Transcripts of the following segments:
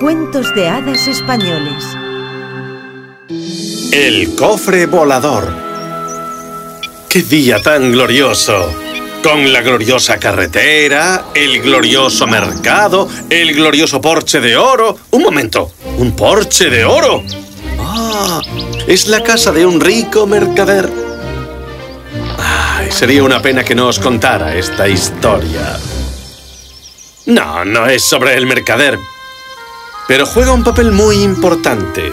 Cuentos de hadas españoles. El cofre volador. ¡Qué día tan glorioso! Con la gloriosa carretera, el glorioso mercado, el glorioso porche de oro. Un momento, ¿un porche de oro? Ah, es la casa de un rico mercader. Ay, sería una pena que no os contara esta historia. No, no es sobre el mercader, pero juega un papel muy importante.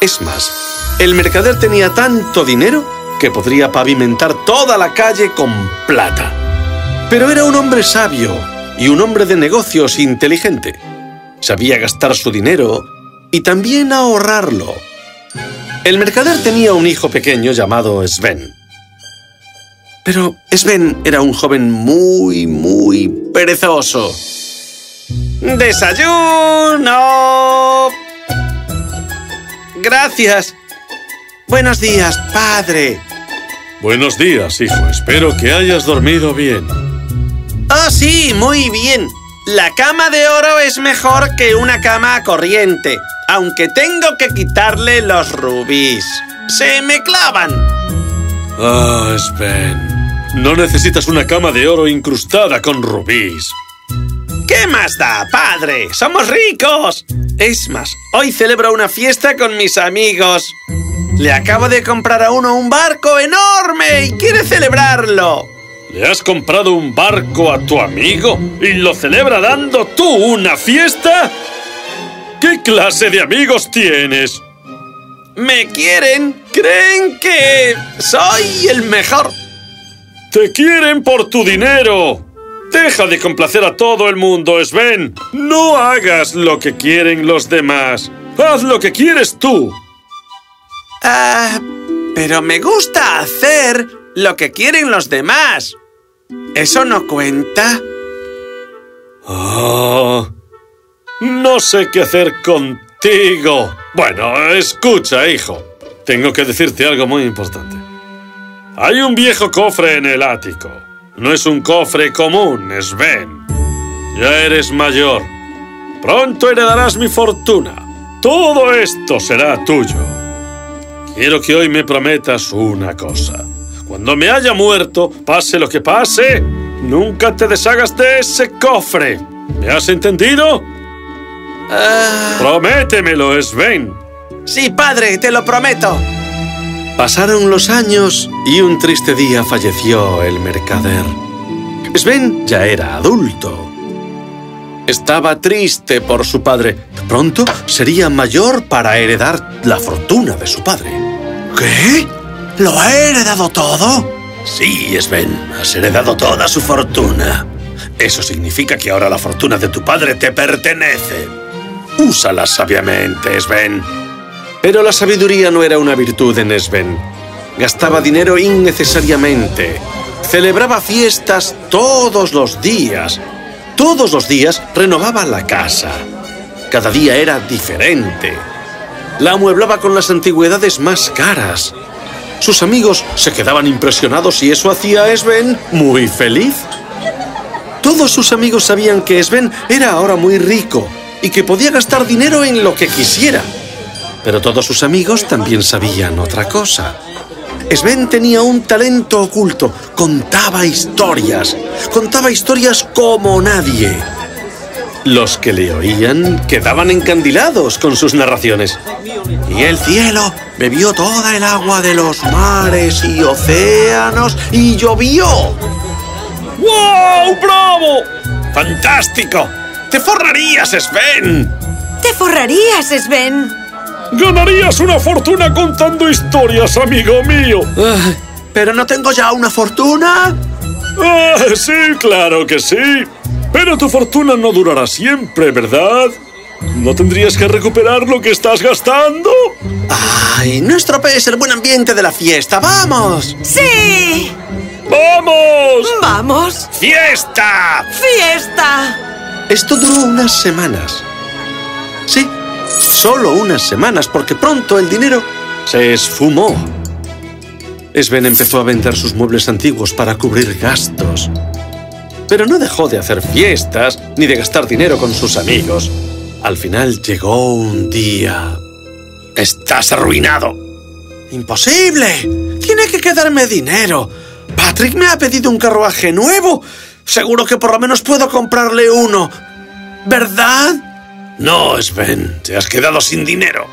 Es más, el mercader tenía tanto dinero que podría pavimentar toda la calle con plata. Pero era un hombre sabio y un hombre de negocios inteligente. Sabía gastar su dinero y también ahorrarlo. El mercader tenía un hijo pequeño llamado Sven. Pero Sven era un joven muy, muy perezoso. ¡Desayuno! Gracias. Buenos días, padre. Buenos días, hijo. Espero que hayas dormido bien. Oh, sí, muy bien. La cama de oro es mejor que una cama corriente, aunque tengo que quitarle los rubíes. ¡Se me clavan! Ah, Sven. No necesitas una cama de oro incrustada con rubíes. ¿Qué más da, padre? ¡Somos ricos! Es más, hoy celebro una fiesta con mis amigos. Le acabo de comprar a uno un barco enorme y quiere celebrarlo. ¿Le has comprado un barco a tu amigo y lo celebra dando tú una fiesta? ¿Qué clase de amigos tienes? ¿Me quieren? ¿Creen que soy el mejor? ¡Te quieren por tu dinero! Deja de complacer a todo el mundo, Sven. No hagas lo que quieren los demás. Haz lo que quieres tú. Ah, pero me gusta hacer lo que quieren los demás. ¿Eso no cuenta? Oh, no sé qué hacer contigo. Bueno, escucha, hijo. Tengo que decirte algo muy importante. Hay un viejo cofre en el ático. No es un cofre común, Sven. Ya eres mayor. Pronto heredarás mi fortuna. Todo esto será tuyo. Quiero que hoy me prometas una cosa. Cuando me haya muerto, pase lo que pase, nunca te deshagas de ese cofre. ¿Me has entendido? Ah, Prométemelo, Sven. sí, padre, te lo prometo. Pasaron los años y un triste día falleció el mercader. Sven ya era adulto. Estaba triste por su padre. Pronto sería mayor para heredar la fortuna de su padre. ¿Qué? ¿Lo ha heredado todo? Sí, Sven, has heredado toda su fortuna. Eso significa que ahora la fortuna de tu padre te pertenece. Úsala sabiamente, Sven. Pero la sabiduría no era una virtud en Sven. Gastaba dinero innecesariamente. Celebraba fiestas todos los días. Todos los días renovaba la casa. Cada día era diferente. La amueblaba con las antigüedades más caras. Sus amigos se quedaban impresionados y eso hacía a Sven muy feliz. Todos sus amigos sabían que Sven era ahora muy rico y que podía gastar dinero en lo que quisiera. Pero todos sus amigos también sabían otra cosa. Sven tenía un talento oculto. Contaba historias. Contaba historias como nadie. Los que le oían quedaban encandilados con sus narraciones. Y el cielo bebió toda el agua de los mares y océanos y llovió. ¡Wow! ¡Bravo! ¡Fantástico! ¡Te forrarías, Sven! ¿Te forrarías, Sven? Ganarías una fortuna contando historias, amigo mío. Ah, ¿Pero no tengo ya una fortuna? Ah, sí, claro que sí. Pero tu fortuna no durará siempre, ¿verdad? ¿No tendrías que recuperar lo que estás gastando? ¡Ay! No estropees el buen ambiente de la fiesta. ¡Vamos! ¡Sí! ¡Vamos! ¡Vamos! ¡Fiesta! ¡Fiesta! Esto duró unas semanas. Sí, solo unas semanas, porque pronto el dinero se esfumó. Sven empezó a vender sus muebles antiguos para cubrir gastos. Pero no dejó de hacer fiestas ni de gastar dinero con sus amigos. Al final llegó un día... ¡Estás arruinado! ¡Imposible! Tiene que quedarme dinero. Patrick me ha pedido un carruaje nuevo. Seguro que por lo menos puedo comprarle uno. ¿Verdad? No, Sven, te has quedado sin dinero.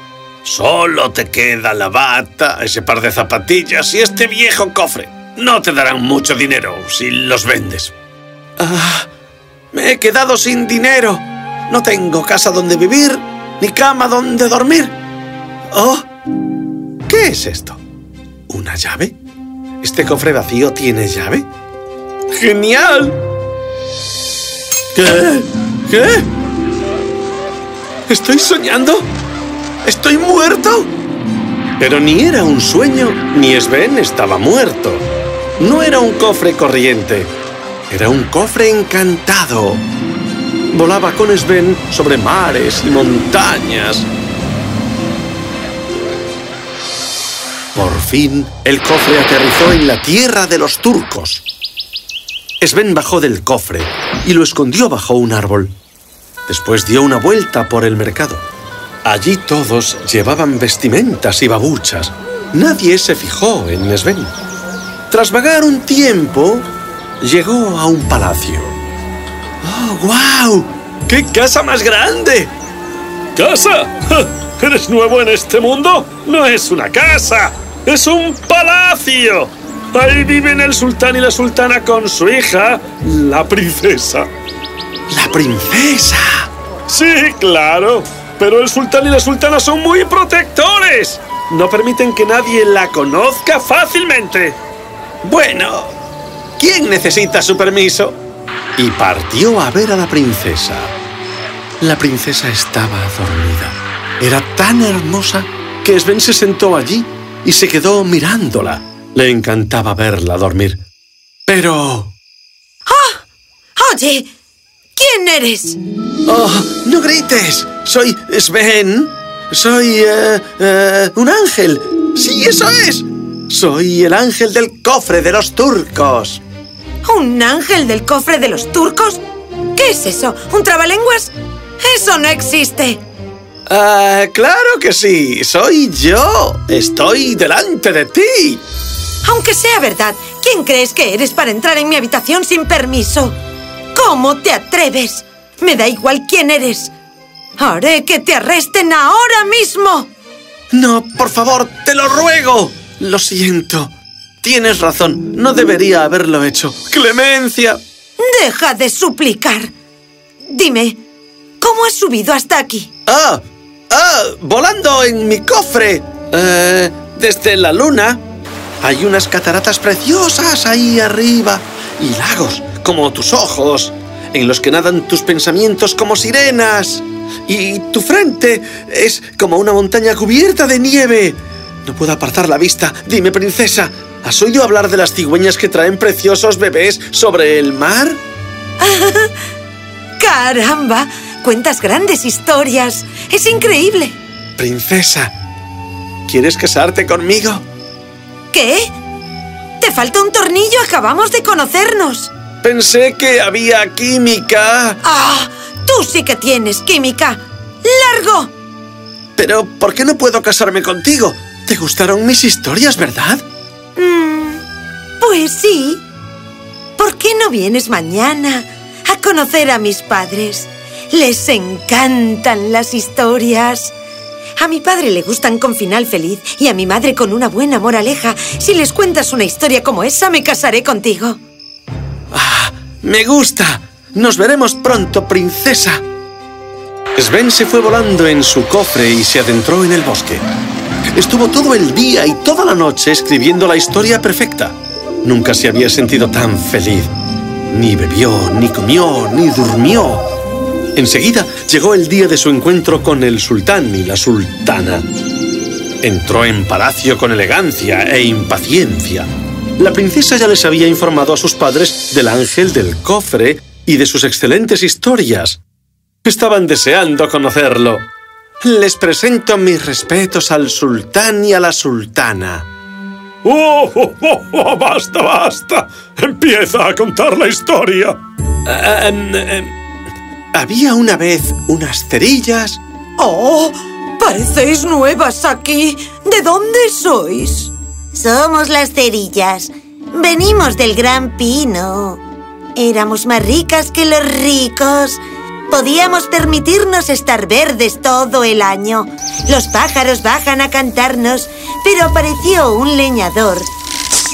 Solo te queda la bata, ese par de zapatillas y este viejo cofre. No te darán mucho dinero si los vendes. Ah, me he quedado sin dinero. No tengo casa donde vivir, ni cama donde dormir. Oh, ¿qué es esto? ¿Una llave? ¿Este cofre vacío tiene llave? ¡Genial! ¿Qué? ¿Qué? ¿Estoy soñando? ¿Estoy muerto? Pero ni era un sueño, ni Sven estaba muerto. No era un cofre corriente. Era un cofre encantado. Volaba con Sven sobre mares y montañas. Por fin, el cofre aterrizó en la tierra de los turcos. Sven bajó del cofre y lo escondió bajo un árbol. Después dio una vuelta por el mercado. Allí todos llevaban vestimentas y babuchas. Nadie se fijó en Sven. Tras vagar un tiempo, llegó a un palacio. ¡Oh, guau! ¡Qué casa más grande! ¿Casa? ¿Eres nuevo en este mundo? No es una casa, es un palacio. Ahí viven el sultán y la sultana con su hija, la princesa. ¡La princesa! Sí, claro. Pero el sultán y la sultana son muy protectores. No permiten que nadie la conozca fácilmente. Bueno, ¿quién necesita su permiso? Y partió a ver a la princesa. La princesa estaba dormida. Era tan hermosa que Sven se sentó allí y se quedó mirándola. Le encantaba verla dormir. Pero... ¡Ah! Oye, ¿quién eres? ¡Oh, no grites! Soy Sven. Soy... eh, eh, un ángel. Sí, eso es. Soy el ángel del cofre de los turcos. ¿Un ángel del cofre de los turcos? ¿Qué es eso? ¿Un trabalenguas? ¡Eso no existe! Ah, claro que sí. Soy yo. Estoy delante de ti. Aunque sea verdad, ¿quién crees que eres para entrar en mi habitación sin permiso? ¿Cómo te atreves? Me da igual quién eres. Haré que te arresten ahora mismo. No, por favor, te lo ruego. Lo siento. Tienes razón. No debería haberlo hecho. ¡Clemencia! Deja de suplicar. Dime, ¿cómo has subido hasta aquí? ¡Ah! ¡Ah! ¡Volando en mi cofre! Eh, desde la luna. Hay unas cataratas preciosas ahí arriba. Y lagos, como tus ojos, en los que nadan tus pensamientos como sirenas. Y tu frente es como una montaña cubierta de nieve. No puedo apartar la vista. Dime, princesa, ¿has oído hablar de las cigüeñas que traen preciosos bebés sobre el mar? ¡Caramba! Cuentas grandes historias. Es increíble. Princesa, ¿quieres casarte conmigo? ¿Qué? ¿Te falta un tornillo? Acabamos de conocernos. Pensé que había química. ¡Ah! Tú sí que tienes química. ¡Largo! Pero, ¿por qué no puedo casarme contigo? ¿Te gustaron mis historias, verdad? Mm, pues sí. ¿Por qué no vienes mañana a conocer a mis padres? Les encantan las historias. A mi padre le gustan con final feliz y a mi madre con una buena moraleja. Si les cuentas una historia como esa, me casaré contigo. ¡Me gusta! Nos veremos pronto, princesa. Sven se fue volando en su cofre y se adentró en el bosque. Estuvo todo el día y toda la noche escribiendo la historia perfecta. Nunca se había sentido tan feliz. Ni bebió, ni comió, ni durmió. Enseguida llegó el día de su encuentro con el sultán y la sultana. Entró en palacio con elegancia e impaciencia. La princesa ya les había informado a sus padres del ángel del cofre y de sus excelentes historias. Estaban deseando conocerlo. Les presento mis respetos al sultán y a la sultana. ¡Oh, oh, oh, oh! ¡Basta, basta! Empieza a contar la historia. Em, em, Había una vez unas cerillas... ¡Oh! Parecéis nuevas aquí. ¿De dónde sois? Somos las cerillas. Venimos del Gran Pino. Éramos más ricas que los ricos. Podíamos permitirnos estar verdes todo el año. Los pájaros bajan a cantarnos, pero apareció un leñador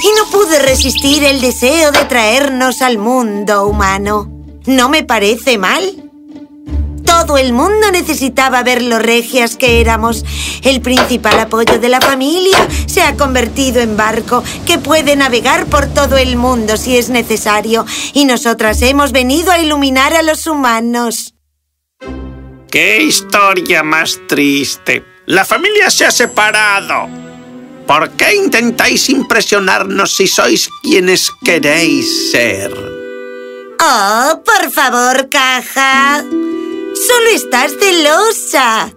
y no pude resistir el deseo de traernos al mundo humano. ¿No me parece mal? Todo el mundo necesitaba ver lo regias que éramos. El principal apoyo de la familia se ha convertido en barco que puede navegar por todo el mundo si es necesario. Y nosotras hemos venido a iluminar a los humanos. ¡Qué historia más triste! La familia se ha separado. ¿Por qué intentáis impresionarnos si sois quienes queréis ser? Oh, por favor, caja. Solo estás celosa.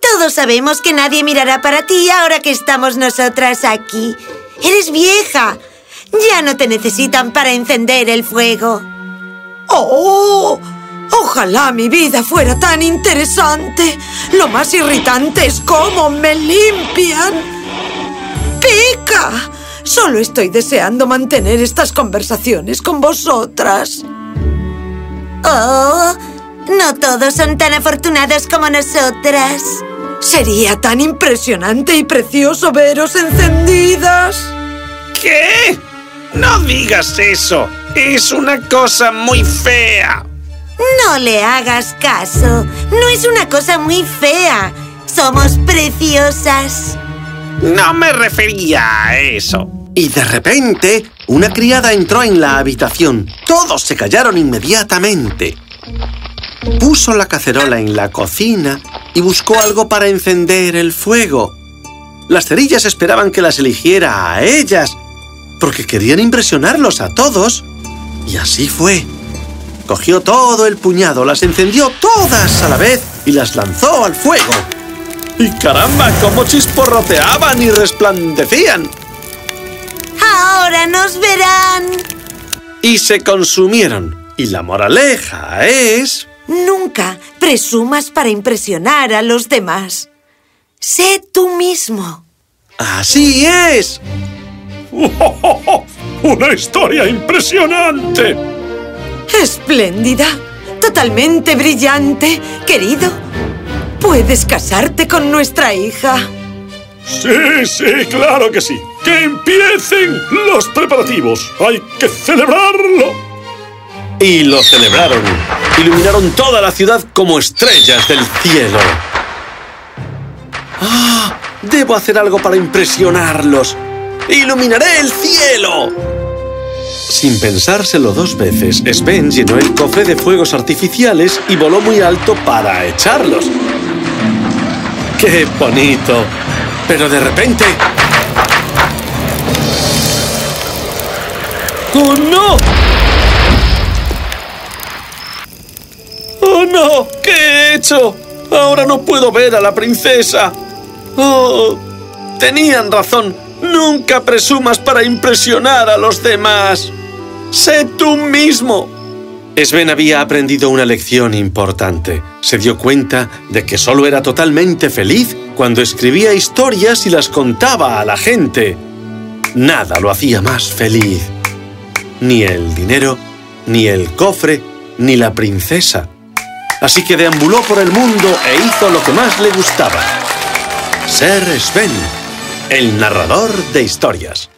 Todos sabemos que nadie mirará para ti ahora que estamos nosotras aquí. Eres vieja. Ya no te necesitan para encender el fuego. ¡Oh! Ojalá mi vida fuera tan interesante. Lo más irritante es cómo me limpian. ¡Pica! Solo estoy deseando mantener estas conversaciones con vosotras. Oh, no todos son tan afortunados como nosotras. Sería tan impresionante y precioso veros encendidas. ¿Qué? No digas eso. Es una cosa muy fea. No le hagas caso. No es una cosa muy fea. Somos preciosas. No me refería a eso. Y de repente, una criada entró en la habitación. Todos se callaron inmediatamente. Puso la cacerola en la cocina y buscó algo para encender el fuego. Las cerillas esperaban que las eligiera a ellas, porque querían impresionarlos a todos. Y así fue. Cogió todo el puñado, las encendió todas a la vez y las lanzó al fuego. ¡Y caramba, cómo chisporroteaban y resplandecían! Ahora nos verán. Y se consumieron. Y la moraleja es... Nunca presumas para impresionar a los demás. Sé tú mismo. ¡Así es! ¡Una historia impresionante! Espléndida. Totalmente brillante. Querido, ¿puedes casarte con nuestra hija? Sí, sí, claro que sí. ¡Que empiecen los preparativos! ¡Hay que celebrarlo! Y lo celebraron. Iluminaron toda la ciudad como estrellas del cielo. ¡Ah! Debo hacer algo para impresionarlos. ¡Iluminaré el cielo! Sin pensárselo dos veces, Sven llenó el cofre de fuegos artificiales y voló muy alto para echarlos. ¡Qué bonito! Pero de repente... ¡Oh, no! Ahora no puedo ver a la princesa. ¡Oh! Tenían razón. Nunca presumas para impresionar a los demás. Sé tú mismo. Sven había aprendido una lección importante. Se dio cuenta de que solo era totalmente feliz cuando escribía historias y las contaba a la gente. Nada lo hacía más feliz. Ni el dinero, ni el cofre, ni la princesa. Así que deambuló por el mundo e hizo lo que más le gustaba. Ser Sven, el narrador de historias.